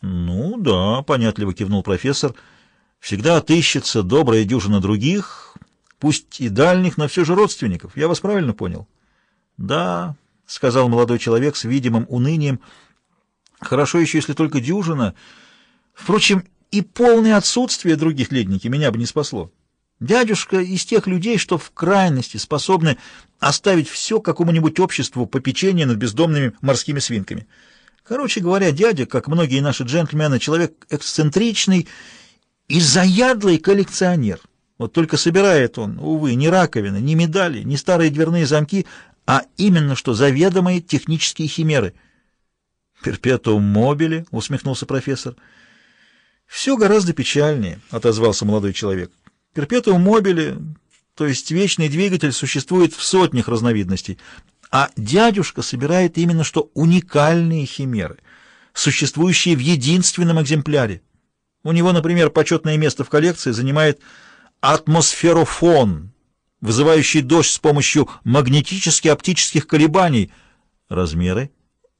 Ну да, понятливо кивнул профессор. Всегда отыщется добрая дюжина других, пусть и дальних, но все же родственников. Я вас правильно понял? Да, сказал молодой человек с видимым унынием. Хорошо еще, если только дюжина. Впрочем, и полное отсутствие других ледники меня бы не спасло. Дядюшка из тех людей, что в крайности способны оставить все какому-нибудь обществу попечения над бездомными морскими свинками. Короче говоря, дядя, как многие наши джентльмены, человек эксцентричный и заядлый коллекционер. Вот только собирает он, увы, ни раковины, ни медали, ни старые дверные замки, а именно что заведомые технические химеры. «Перпетуум мобили», — усмехнулся профессор. «Все гораздо печальнее», — отозвался молодой человек. «Перпетуум мобили, то есть вечный двигатель, существует в сотнях разновидностей, а дядюшка собирает именно что уникальные химеры, существующие в единственном экземпляре. У него, например, почетное место в коллекции занимает атмосферофон, вызывающий дождь с помощью магнетически-оптических колебаний. Размеры?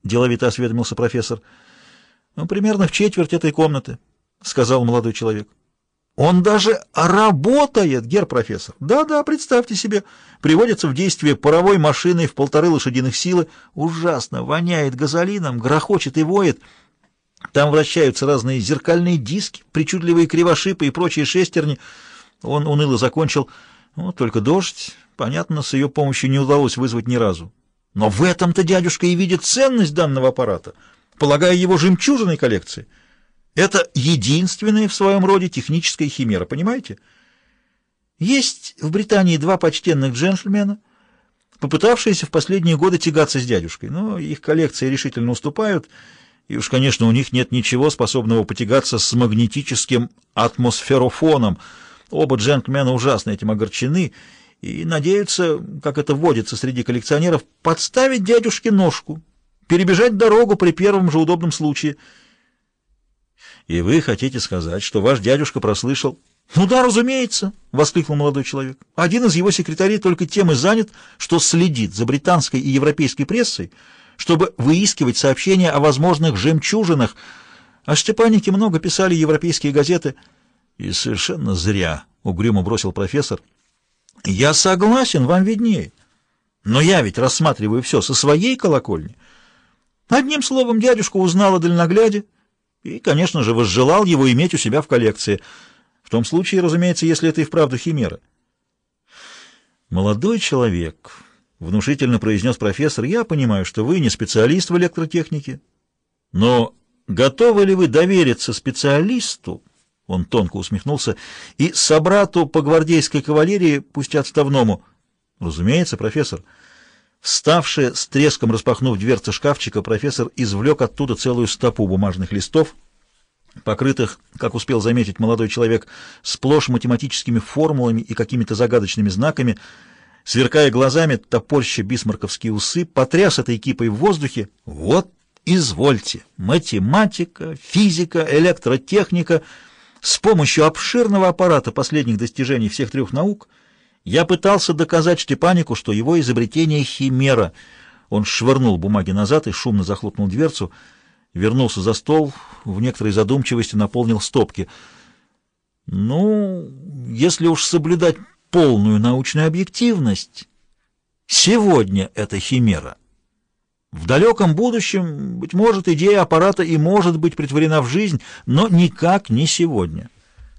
Деловито осведомился профессор. Ну, примерно в четверть этой комнаты, сказал молодой человек. Он даже работает, гер профессор. Да-да, представьте себе, приводится в действие паровой машиной в полторы лошадиных силы, ужасно воняет газолином, грохочет и воет. Там вращаются разные зеркальные диски, причудливые кривошипы и прочие шестерни. Он уныло закончил. Ну, только дождь, понятно, с ее помощью не удалось вызвать ни разу. Но в этом-то дядюшка и видит ценность данного аппарата, полагая его жемчужиной коллекции. Это единственная в своем роде техническая химера, понимаете? Есть в Британии два почтенных джентльмена, попытавшиеся в последние годы тягаться с дядюшкой, но их коллекции решительно уступают, и уж, конечно, у них нет ничего способного потягаться с магнетическим атмосферофоном. Оба джентльмена ужасно этим огорчены и надеются, как это водится среди коллекционеров, подставить дядюшке ножку, перебежать дорогу при первом же удобном случае — и вы хотите сказать, что ваш дядюшка прослышал? Ну да, разумеется, воскликнул молодой человек. Один из его секретарей только тем и занят, что следит за британской и европейской прессой, чтобы выискивать сообщения о возможных жемчужинах. О Штепанике много писали европейские газеты. И совершенно зря, угрюмо бросил профессор. Я согласен, вам виднее. Но я ведь рассматриваю все со своей колокольни. Одним словом, дядюшка узнал о дальногляде, и, конечно же, возжелал его иметь у себя в коллекции. В том случае, разумеется, если это и вправду химера. «Молодой человек», — внушительно произнес профессор, — «я понимаю, что вы не специалист в электротехнике, но готовы ли вы довериться специалисту?» Он тонко усмехнулся. «И собрату по гвардейской кавалерии, пусть отставному?» «Разумеется, профессор». Вставший, с треском распахнув дверцы шкафчика, профессор извлек оттуда целую стопу бумажных листов, покрытых, как успел заметить молодой человек, сплошь математическими формулами и какими-то загадочными знаками, сверкая глазами, топорща бисмарковские усы, потряс этой кипой в воздухе. Вот, извольте, математика, физика, электротехника, с помощью обширного аппарата последних достижений всех трех наук — я пытался доказать Штепанику, что его изобретение — химера. Он швырнул бумаги назад и шумно захлопнул дверцу, вернулся за стол, в некоторой задумчивости наполнил стопки. Ну, если уж соблюдать полную научную объективность, сегодня это химера. В далеком будущем, быть может, идея аппарата и может быть притворена в жизнь, но никак не сегодня.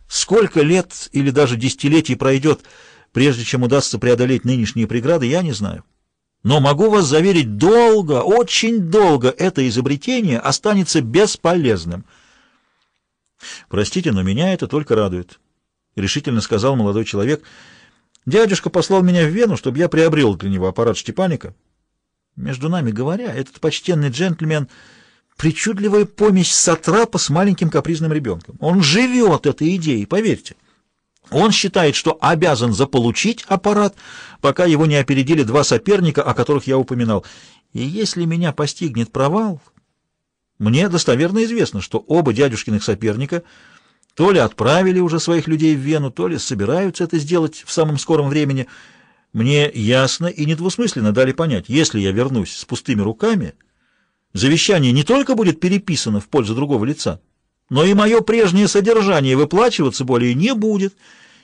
Сколько лет или даже десятилетий пройдет, прежде чем удастся преодолеть нынешние преграды, я не знаю. Но могу вас заверить, долго, очень долго это изобретение останется бесполезным. Простите, но меня это только радует, — решительно сказал молодой человек. Дядюшка послал меня в Вену, чтобы я приобрел для него аппарат Штепаника. Между нами говоря, этот почтенный джентльмен — причудливая помесь сатрапа с маленьким капризным ребенком. Он живет этой идеей, поверьте. Он считает, что обязан заполучить аппарат, пока его не опередили два соперника, о которых я упоминал. И если меня постигнет провал, мне достоверно известно, что оба дядюшкиных соперника то ли отправили уже своих людей в Вену, то ли собираются это сделать в самом скором времени. Мне ясно и недвусмысленно дали понять, если я вернусь с пустыми руками, Завещание не только будет переписано в пользу другого лица, но и мое прежнее содержание выплачиваться более не будет —